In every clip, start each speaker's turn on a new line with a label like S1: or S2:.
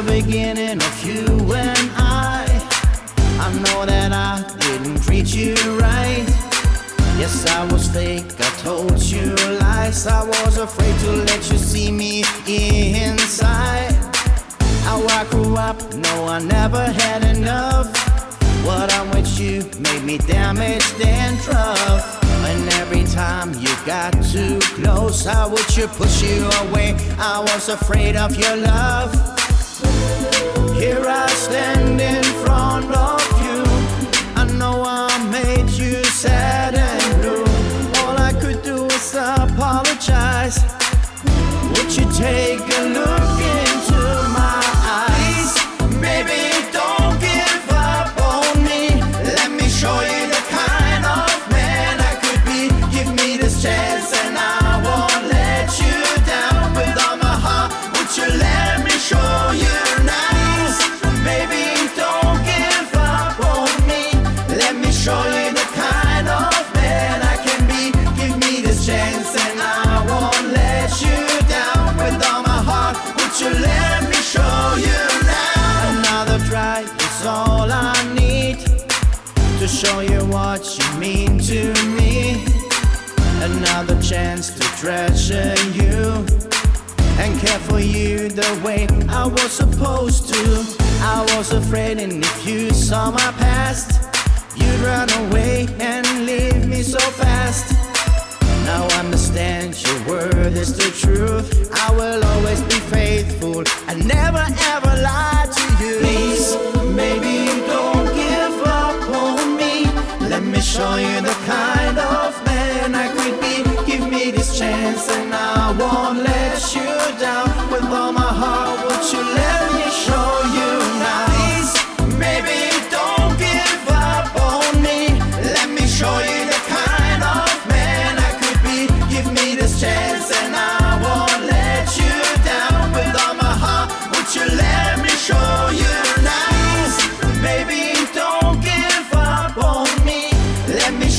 S1: The beginning of you and I, I know that I didn't treat you right. Yes, I was fake, I told you lies. I was afraid to let you see me inside. How I grew up, no, I never had enough. What I'm with you made me damaged and rough. And every time you got too close, I would you push you away? I was afraid of your love. Here I stand in front of you. I know I made you sad and blue. All I could do apologize. Would you take a look all I need to show you what you mean to me. Another chance to treasure you and care for you the way I was supposed to. I was afraid, and if you saw my past, you'd run away and leave me so fast. Now I understand your word is the truth. I will always be faithful. I never show you the kind of man I could be. Give me this chance and I won't let you down.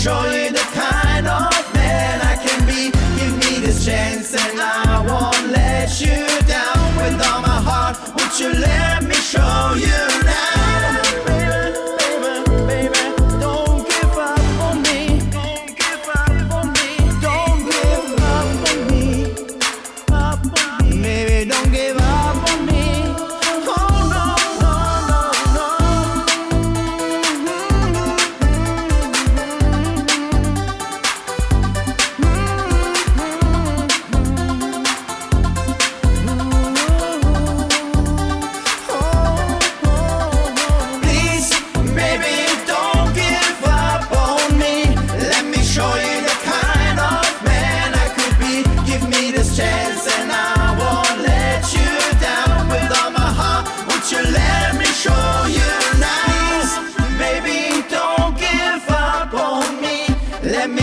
S1: Let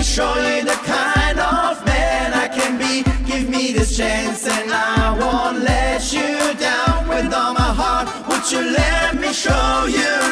S1: show you the kind of man I can be. Give me this chance and I won't let you down. With all my heart, would you let me show you